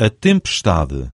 A tempestade.